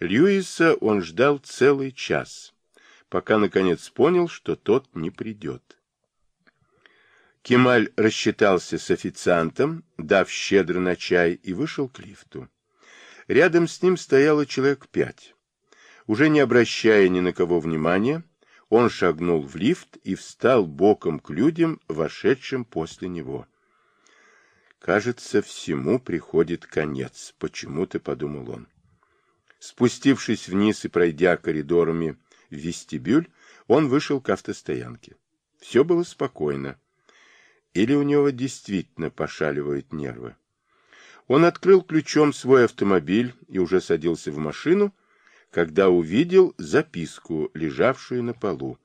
Льюиса он ждал целый час, пока наконец понял, что тот не придет. Кемаль рассчитался с официантом, дав щедро на чай, и вышел к лифту. Рядом с ним стояло человек пять. Уже не обращая ни на кого внимания, он шагнул в лифт и встал боком к людям, вошедшим после него. «Кажется, всему приходит конец», — почему-то подумал он. Спустившись вниз и пройдя коридорами в вестибюль, он вышел к автостоянке. Все было спокойно. Или у него действительно пошаливают нервы. Он открыл ключом свой автомобиль и уже садился в машину, когда увидел записку, лежавшую на полу.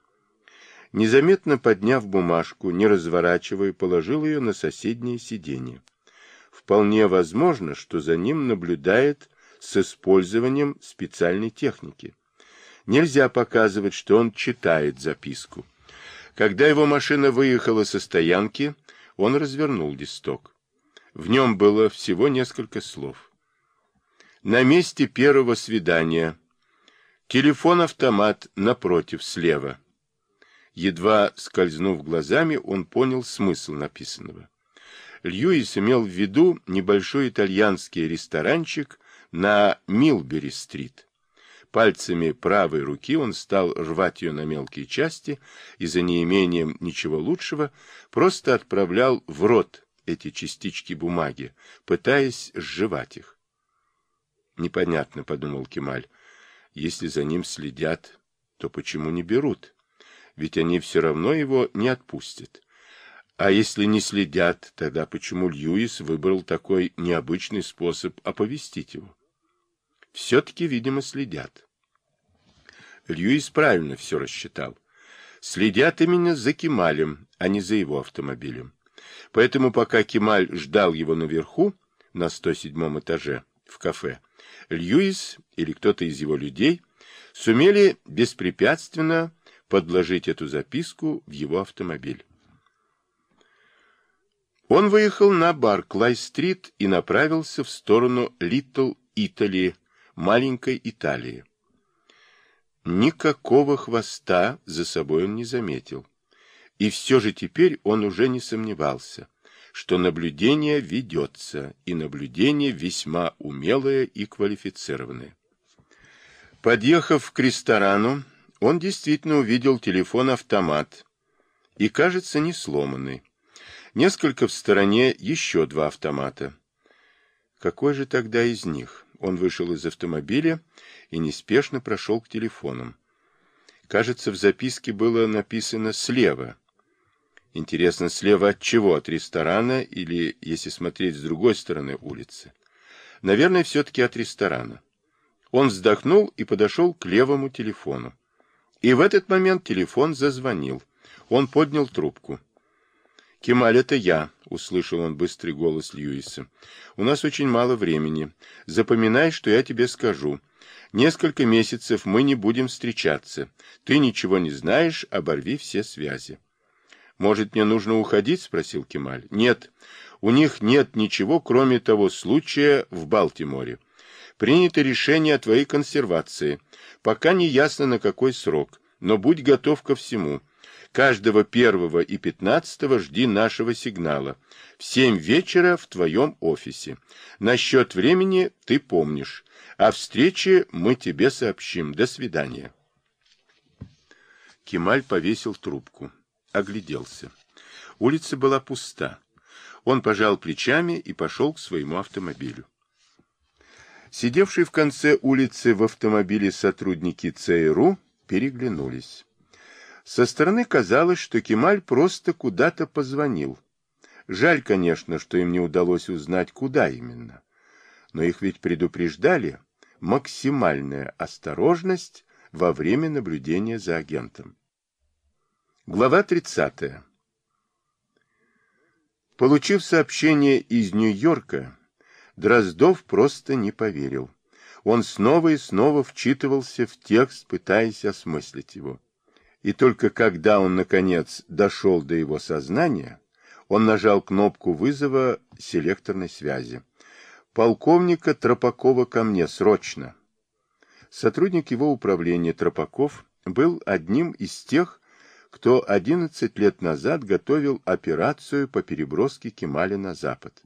Незаметно подняв бумажку, не разворачивая, положил ее на соседнее сиденье. Вполне возможно, что за ним наблюдает с использованием специальной техники. Нельзя показывать, что он читает записку. Когда его машина выехала со стоянки, он развернул листок. В нем было всего несколько слов. На месте первого свидания. Телефон-автомат напротив, слева. Едва скользнув глазами, он понял смысл написанного. Льюис имел в виду небольшой итальянский ресторанчик на Милбери-стрит. Пальцами правой руки он стал рвать ее на мелкие части и за неимением ничего лучшего просто отправлял в рот эти частички бумаги, пытаясь сживать их. Непонятно, подумал Кемаль, если за ним следят, то почему не берут? Ведь они все равно его не отпустят. А если не следят, тогда почему Льюис выбрал такой необычный способ оповестить его? Все-таки, видимо, следят. Льюис правильно все рассчитал. Следят именно за Кемалем, а не за его автомобилем. Поэтому пока Кемаль ждал его наверху, на 107 этаже, в кафе, Льюис или кто-то из его людей сумели беспрепятственно подложить эту записку в его автомобиль. Он выехал на Барклай-стрит и направился в сторону Литл Итали, маленькой Италии. Никакого хвоста за собой он не заметил. И все же теперь он уже не сомневался, что наблюдение ведется, и наблюдение весьма умелое и квалифицированное. Подъехав к ресторану, он действительно увидел телефон-автомат, и, кажется, не сломанный. Несколько в стороне еще два автомата. Какой же тогда из них? Он вышел из автомобиля и неспешно прошел к телефонам. Кажется, в записке было написано «слева». Интересно, слева от чего? От ресторана или, если смотреть с другой стороны улицы? Наверное, все-таки от ресторана. Он вздохнул и подошел к левому телефону. И в этот момент телефон зазвонил. Он поднял трубку. «Кемаль, это я», — услышал он быстрый голос Льюиса. «У нас очень мало времени. Запоминай, что я тебе скажу. Несколько месяцев мы не будем встречаться. Ты ничего не знаешь, оборви все связи». «Может, мне нужно уходить?» — спросил Кемаль. «Нет, у них нет ничего, кроме того случая в Балтиморе. Принято решение о твоей консервации. Пока не ясно, на какой срок, но будь готов ко всему». Каждого первого и пятнадцатого жди нашего сигнала. В семь вечера в твоем офисе. Насчет времени ты помнишь. О встрече мы тебе сообщим. До свидания. Кемаль повесил трубку. Огляделся. Улица была пуста. Он пожал плечами и пошел к своему автомобилю. Сидевшие в конце улицы в автомобиле сотрудники ЦРУ переглянулись. Со стороны казалось, что Кемаль просто куда-то позвонил. Жаль, конечно, что им не удалось узнать, куда именно. Но их ведь предупреждали максимальная осторожность во время наблюдения за агентом. Глава 30. Получив сообщение из Нью-Йорка, Дроздов просто не поверил. Он снова и снова вчитывался в текст, пытаясь осмыслить его и только когда он, наконец, дошел до его сознания, он нажал кнопку вызова селекторной связи. «Полковника Тропакова ко мне, срочно!» Сотрудник его управления Тропаков был одним из тех, кто 11 лет назад готовил операцию по переброске Кемаля на запад.